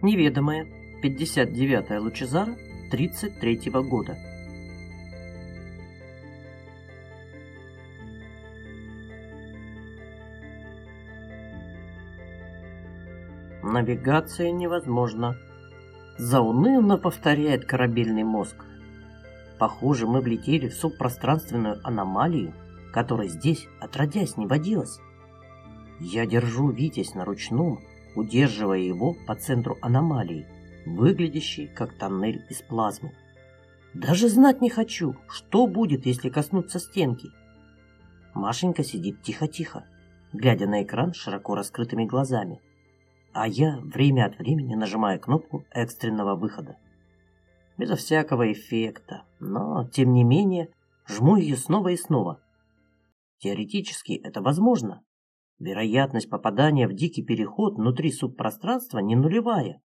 Неведомая, 59-я Лучезара, 33-го года. Навигация невозможна. Заунывно повторяет корабельный мозг. Похоже, мы влетели в субпространственную аномалию, которая здесь отродясь не водилась. Я держу Витязь на ручном, удерживая его по центру аномалии, выглядящей как тоннель из плазмы. Даже знать не хочу, что будет, если коснуться стенки. Машенька сидит тихо-тихо, глядя на экран широко раскрытыми глазами, а я время от времени нажимаю кнопку экстренного выхода. Безо всякого эффекта, но, тем не менее, жму ее снова и снова. Теоретически это возможно, Вероятность попадания в дикий переход внутри субпространства не нулевая.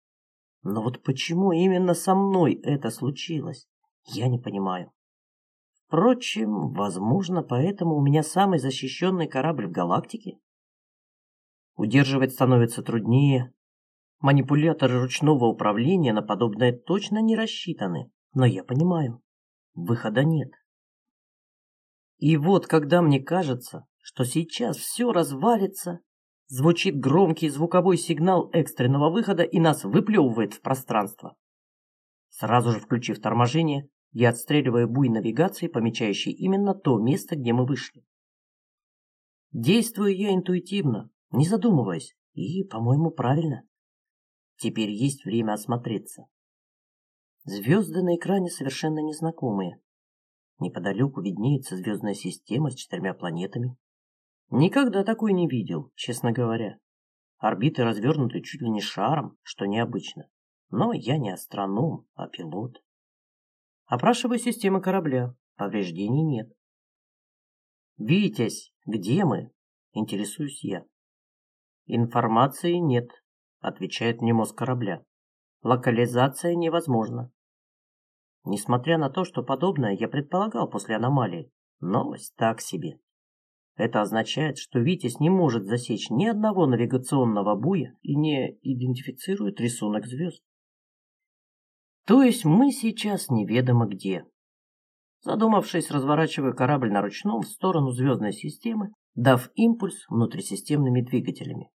Но вот почему именно со мной это случилось, я не понимаю. Впрочем, возможно, поэтому у меня самый защищенный корабль в галактике. Удерживать становится труднее. Манипуляторы ручного управления на подобное точно не рассчитаны, но я понимаю, выхода нет. И вот, когда мне кажется, что сейчас все развалится, звучит громкий звуковой сигнал экстренного выхода и нас выплевывает в пространство. Сразу же включив торможение, я отстреливаю буй навигации, помечающий именно то место, где мы вышли. Действую я интуитивно, не задумываясь, и, по-моему, правильно. Теперь есть время осмотреться. Звезды на экране совершенно незнакомые. Неподалеку виднеется звездная система с четырьмя планетами, Никогда такой не видел, честно говоря. Орбиты развернуты чуть ли не шаром, что необычно. Но я не астроном, а пилот. Опрашиваю системы корабля. Повреждений нет. «Витязь, где мы?» – интересуюсь я. «Информации нет», – отвечает мне мозг корабля. «Локализация невозможна». Несмотря на то, что подобное я предполагал после аномалии, новость так себе. Это означает, что Витязь не может засечь ни одного навигационного буя и не идентифицирует рисунок звезд. То есть мы сейчас неведомо где. Задумавшись, разворачиваю корабль на ручном в сторону звездной системы, дав импульс внутрисистемными двигателями.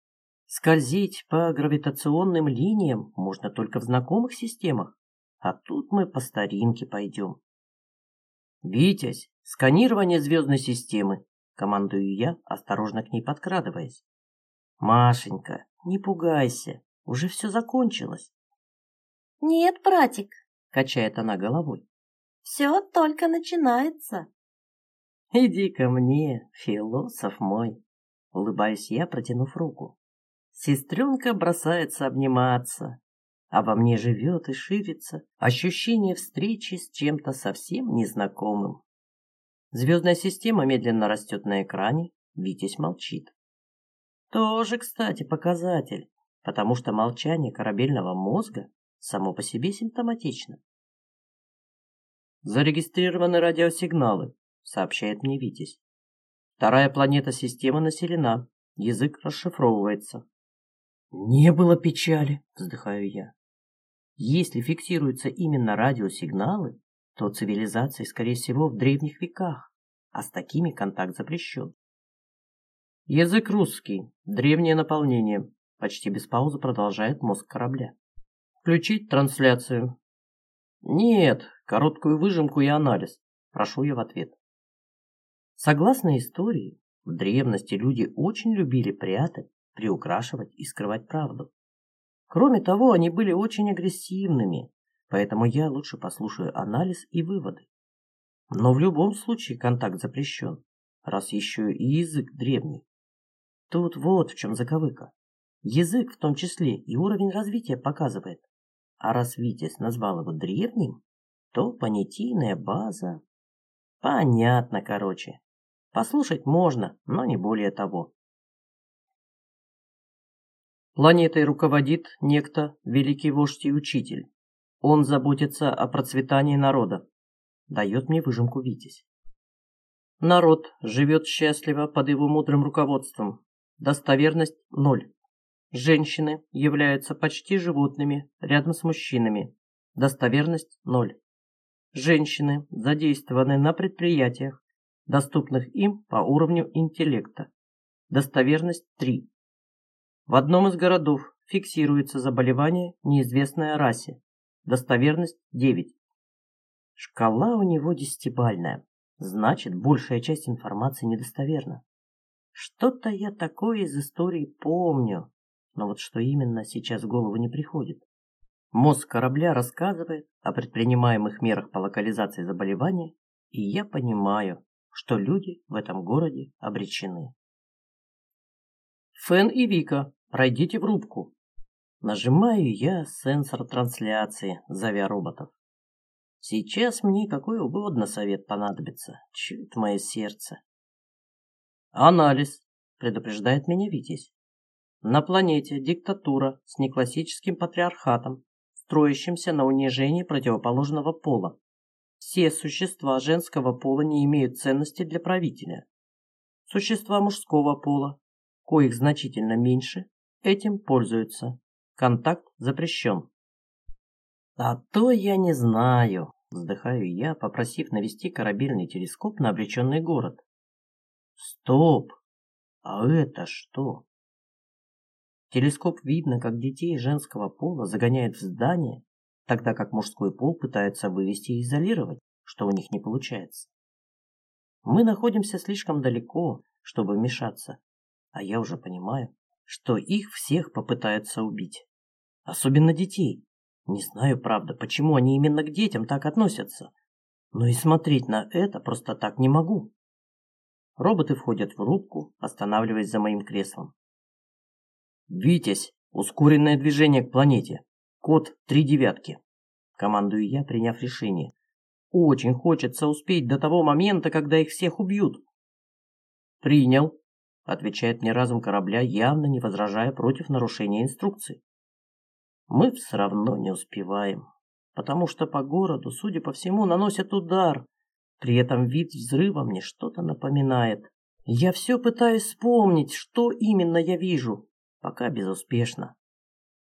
Скользить по гравитационным линиям можно только в знакомых системах, а тут мы по старинке пойдем. Витязь, сканирование звездной системы, Командую я, осторожно к ней подкрадываясь. Машенька, не пугайся, уже все закончилось. Нет, братик, качает она головой. Все только начинается. Иди ко мне, философ мой, улыбаюсь я, протянув руку. Сестренка бросается обниматься, а во мне живет и ширится ощущение встречи с чем-то совсем незнакомым. Звездная система медленно растет на экране, Витязь молчит. Тоже, кстати, показатель, потому что молчание корабельного мозга само по себе симптоматично. Зарегистрированы радиосигналы, сообщает мне Витязь. Вторая планета системы населена, язык расшифровывается. Не было печали, вздыхаю я. Если фиксируются именно радиосигналы, то цивилизации, скорее всего, в древних веках, а с такими контакт запрещен. Язык русский, древнее наполнение, почти без паузы продолжает мозг корабля. Включить трансляцию. Нет, короткую выжимку и анализ. Прошу я в ответ. Согласно истории, в древности люди очень любили прятать, приукрашивать и скрывать правду. Кроме того, они были очень агрессивными, поэтому я лучше послушаю анализ и выводы. Но в любом случае контакт запрещен, раз еще и язык древний. Тут вот в чем заковыка. Язык в том числе и уровень развития показывает. А раз Витязь назвал его древним, то понятийная база... Понятно, короче. Послушать можно, но не более того. Планетой руководит некто великий вождь и учитель. Он заботится о процветании народа, дает мне выжимку Витязь. Народ живет счастливо под его мудрым руководством. Достоверность – ноль. Женщины являются почти животными рядом с мужчинами. Достоверность 0. Женщины задействованы на предприятиях, доступных им по уровню интеллекта. Достоверность 3. В одном из городов фиксируется заболевание неизвестной расе. Достоверность 9. Шкала у него десятибальная, значит, большая часть информации недостоверна. Что-то я такое из истории помню, но вот что именно сейчас в голову не приходит. Мозг корабля рассказывает о предпринимаемых мерах по локализации заболевания, и я понимаю, что люди в этом городе обречены. Фэн и Вика, пройдите в рубку. Нажимаю я сенсор трансляции, зовя роботов. Сейчас мне какой угодно совет понадобится. Чует мое сердце. Анализ, предупреждает меня Витязь. На планете диктатура с неклассическим патриархатом, строящимся на унижении противоположного пола. Все существа женского пола не имеют ценности для правителя. Существа мужского пола, коих значительно меньше, этим пользуются. Контакт запрещен. А то я не знаю, Вздыхаю я, попросив навести корабельный телескоп на обреченный город. Стоп! А это что? Телескоп видно, как детей женского пола загоняют в здание, тогда как мужской пол пытается вывести и изолировать, что у них не получается. Мы находимся слишком далеко, чтобы вмешаться, а я уже понимаю, что их всех попытаются убить. Особенно детей. Не знаю, правда, почему они именно к детям так относятся. Но и смотреть на это просто так не могу. Роботы входят в рубку, останавливаясь за моим креслом. «Витязь! Ускоренное движение к планете! Код три девятки!» Командую я, приняв решение. «Очень хочется успеть до того момента, когда их всех убьют!» «Принял!» — отвечает мне разум корабля, явно не возражая против нарушения инструкций мы все равно не успеваем, потому что по городу, судя по всему, наносят удар. При этом вид взрыва мне что-то напоминает. Я все пытаюсь вспомнить, что именно я вижу, пока безуспешно.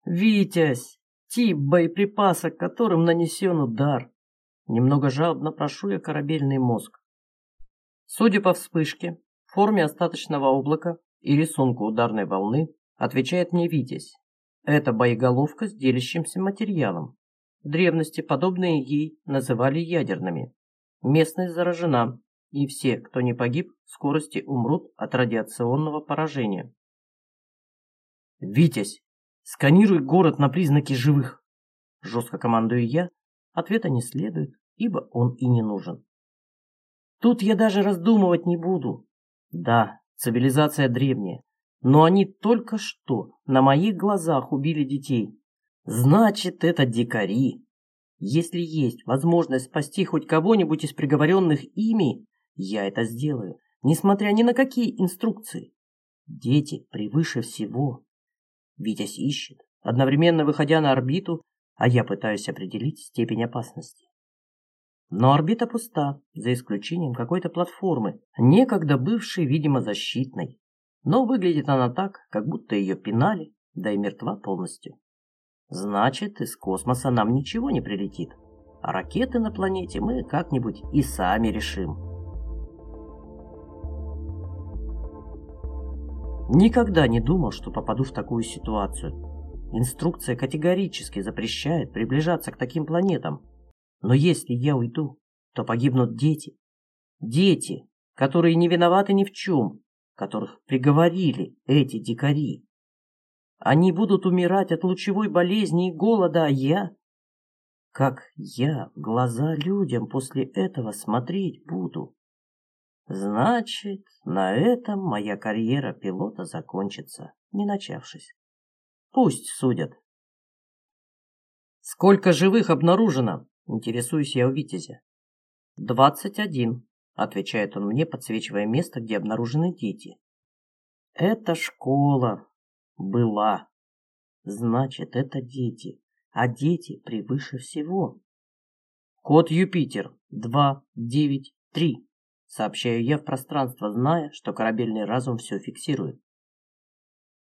«Витязь! Тип боеприпаса, которым нанесен удар!» Немного жалобно прошу я корабельный мозг. Судя по вспышке, форме остаточного облака и рисунку ударной волны, отвечает мне Витязь. Это боеголовка с делящимся материалом. В древности подобные ей называли ядерными. Местность заражена, и все, кто не погиб, в скорости умрут от радиационного поражения. «Витязь, сканируй город на признаки живых!» Жестко командую я. Ответа не следует, ибо он и не нужен. Тут я даже раздумывать не буду. Да, цивилизация древняя, но они только что на моих глазах убили детей. Значит, это дикари. Если есть возможность спасти хоть кого-нибудь из приговоренных ими, я это сделаю, несмотря ни на какие инструкции. Дети превыше всего. Витязь ищет, одновременно выходя на орбиту, а я пытаюсь определить степень опасности. Но орбита пуста, за исключением какой-то платформы, некогда бывшей, видимо, защитной но выглядит она так, как будто ее пинали, да и мертва полностью. Значит, из космоса нам ничего не прилетит, а ракеты на планете мы как-нибудь и сами решим. Никогда не думал, что попаду в такую ситуацию. Инструкция категорически запрещает приближаться к таким планетам. Но если я уйду, то погибнут дети. Дети, которые не виноваты ни в чем, которых приговорили эти дикари. Они будут умирать от лучевой болезни и голода, а я... Как я в глаза людям после этого смотреть буду? Значит, на этом моя карьера пилота закончится, не начавшись. Пусть судят. Сколько живых обнаружено? Интересуюсь я у Витязя. Двадцать один. Отвечает он мне, подсвечивая место, где обнаружены дети. Это школа. Была. Значит, это дети. А дети превыше всего. Код Юпитер. 293. Сообщаю я в пространство, зная, что корабельный разум все фиксирует.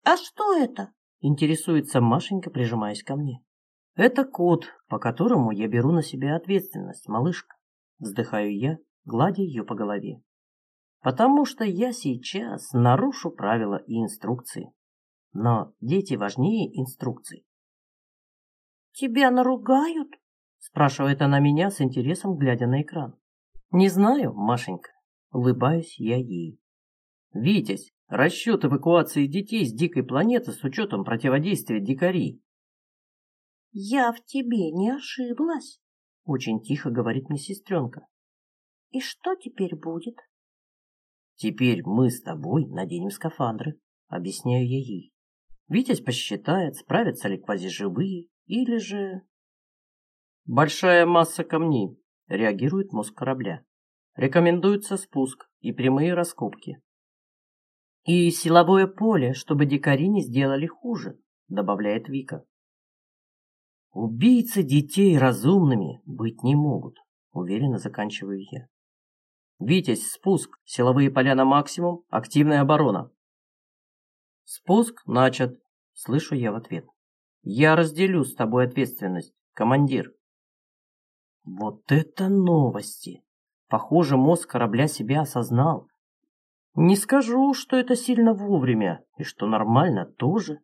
«А что это?» Интересуется Машенька, прижимаясь ко мне. Это код, по которому я беру на себя ответственность, малышка. Вздыхаю я, гладя ее по голове. Потому что я сейчас нарушу правила и инструкции. Но дети важнее инструкций. Тебя наругают? Спрашивает она меня с интересом, глядя на экран. Не знаю, Машенька. Улыбаюсь я ей. Витязь, расчет эвакуации детей с дикой планеты с учетом противодействия дикарей. Я в тебе не ошиблась, очень тихо говорит мне сестренка. И что теперь будет? Теперь мы с тобой наденем скафандры, объясняю я ей. Витязь посчитает, справятся ли квазиживые, или же... Большая масса камней, реагирует мозг корабля. Рекомендуется спуск и прямые раскопки. И силовое поле, чтобы дикари не сделали хуже, добавляет Вика. Убийцы детей разумными быть не могут, уверенно заканчиваю я. Витязь, спуск, силовые поля на максимум, активная оборона. Спуск начат, слышу я в ответ. Я разделю с тобой ответственность, командир. Вот это новости! Похоже, мозг корабля себя осознал. Не скажу, что это сильно вовремя, и что нормально тоже.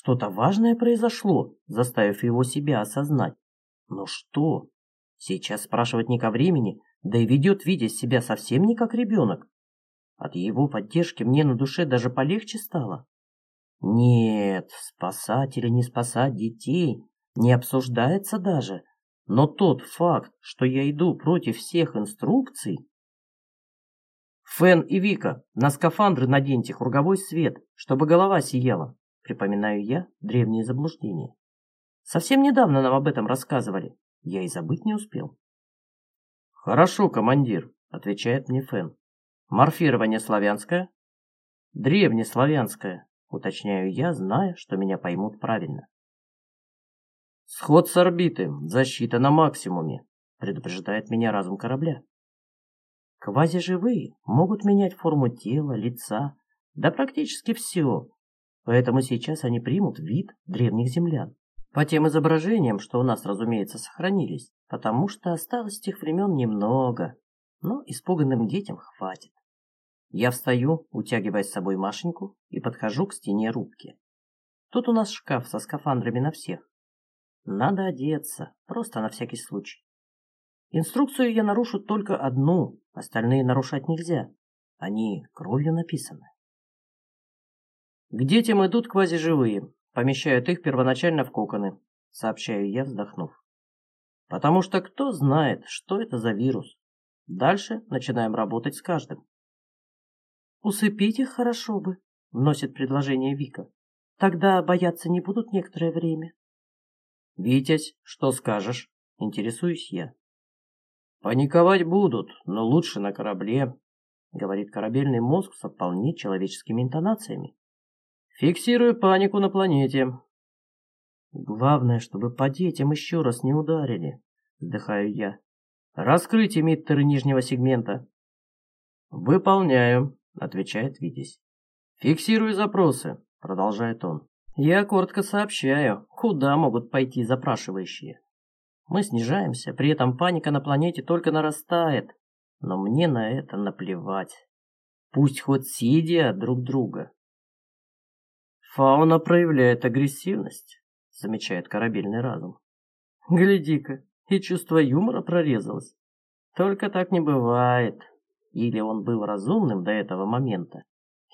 Что-то важное произошло, заставив его себя осознать. Но что? Сейчас спрашивать не ко времени, да и ведет Витя себя совсем не как ребенок. От его поддержки мне на душе даже полегче стало. Нет, спасать или не спасать детей не обсуждается даже. Но тот факт, что я иду против всех инструкций... Фен и Вика, на скафандры наденьте круговой свет, чтобы голова сияла. Припоминаю я древние заблуждения. Совсем недавно нам об этом рассказывали. Я и забыть не успел. Хорошо, командир, отвечает мне Фен. Морфирование славянское? Древнеславянское, уточняю я, зная, что меня поймут правильно. Сход с орбиты, защита на максимуме, предупреждает меня разум корабля. Квазиживые могут менять форму тела, лица, да практически все, поэтому сейчас они примут вид древних землян. По тем изображениям, что у нас, разумеется, сохранились, потому что осталось тех времен немного, но испуганным детям хватит. Я встаю, утягивая с собой Машеньку, и подхожу к стене рубки. Тут у нас шкаф со скафандрами на всех. Надо одеться, просто на всякий случай. Инструкцию я нарушу только одну, остальные нарушать нельзя. Они кровью написаны. К детям идут квазиживые, помещают их первоначально в коконы, сообщаю я, вздохнув. Потому что кто знает, что это за вирус. Дальше начинаем работать с каждым. Усыпить их хорошо бы, вносит предложение Вика. Тогда бояться не будут некоторое время. «Витязь, что скажешь?» – интересуюсь я. «Паниковать будут, но лучше на корабле», – говорит корабельный мозг со вполне человеческими интонациями. «Фиксирую панику на планете». «Главное, чтобы по детям еще раз не ударили», – вздыхаю я. «Раскрыть эмиттеры нижнего сегмента». «Выполняю», – отвечает Витязь. «Фиксирую запросы», – продолжает он. Я коротко сообщаю, куда могут пойти запрашивающие. Мы снижаемся, при этом паника на планете только нарастает, но мне на это наплевать. Пусть хоть съедят друг друга. Фауна проявляет агрессивность, замечает корабельный разум. Гляди-ка, и чувство юмора прорезалось. Только так не бывает. Или он был разумным до этого момента,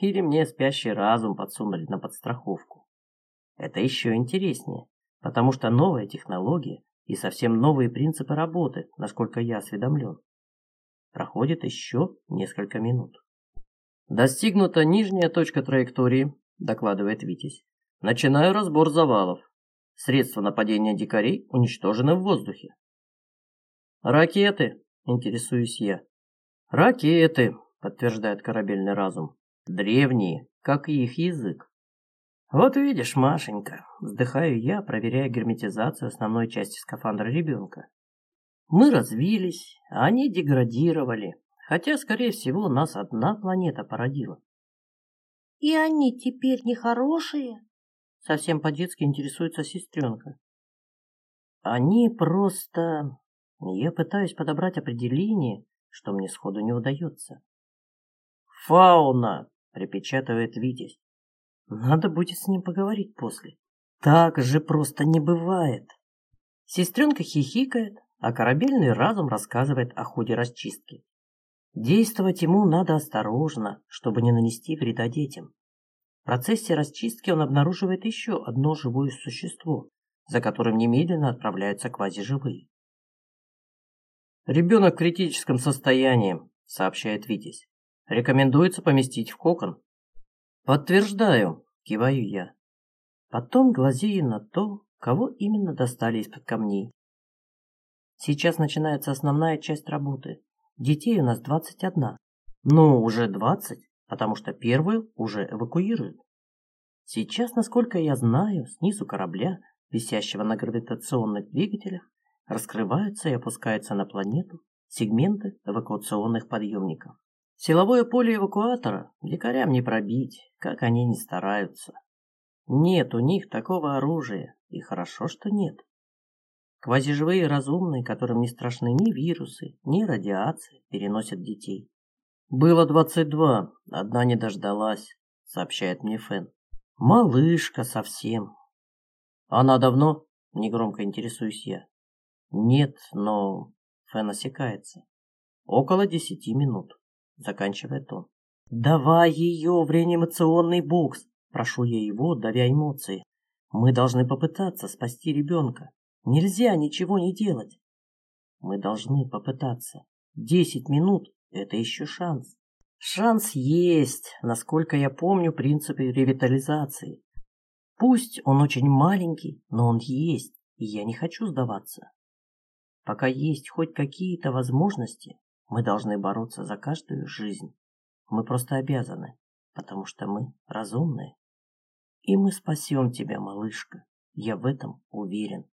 или мне спящий разум подсунули на подстраховку. Это еще интереснее, потому что новая технология и совсем новые принципы работы, насколько я осведомлен. Проходит еще несколько минут. Достигнута нижняя точка траектории, докладывает Витязь. Начинаю разбор завалов. Средства нападения дикарей уничтожены в воздухе. Ракеты, интересуюсь я. Ракеты, подтверждает корабельный разум. Древние, как и их язык. Вот видишь, Машенька, вздыхаю я, проверяя герметизацию основной части скафандра ребенка. Мы развились, а они деградировали, хотя, скорее всего, нас одна планета породила. И они теперь нехорошие? Совсем по-детски интересуется сестренка. Они просто... Я пытаюсь подобрать определение, что мне сходу не удается. «Фауна!» — припечатывает Витязь. «Надо будет с ним поговорить после. Так же просто не бывает!» Сестренка хихикает, а корабельный разум рассказывает о ходе расчистки. Действовать ему надо осторожно, чтобы не нанести вреда детям. В процессе расчистки он обнаруживает еще одно живое существо, за которым немедленно отправляются квазиживые. «Ребенок в критическом состоянии», — сообщает Витязь. «Рекомендуется поместить в кокон». «Подтверждаю», — киваю я. Потом глазею на то, кого именно достали из-под камней. Сейчас начинается основная часть работы. Детей у нас 21. Ну, уже 20, потому что первую уже эвакуируют. Сейчас, насколько я знаю, снизу корабля, висящего на гравитационных двигателях, раскрываются и опускаются на планету сегменты эвакуационных подъемников. Силовое поле эвакуатора дикарям не пробить, как они не стараются. Нет у них такого оружия, и хорошо, что нет. Квазиживые разумные, которым не страшны ни вирусы, ни радиация, переносят детей. «Было двадцать два, одна не дождалась», — сообщает мне Фен. «Малышка совсем». «Она давно?» — негромко интересуюсь я. «Нет, но...» — Фен осекается. «Около десяти минут», — заканчивает он. «Давай ее в реанимационный бокс!» — прошу я его, давя эмоции. «Мы должны попытаться спасти ребенка». Нельзя ничего не делать. Мы должны попытаться. Десять минут – это еще шанс. Шанс есть, насколько я помню принципы ревитализации. Пусть он очень маленький, но он есть, и я не хочу сдаваться. Пока есть хоть какие-то возможности, мы должны бороться за каждую жизнь. Мы просто обязаны, потому что мы разумные. И мы спасем тебя, малышка. Я в этом уверен.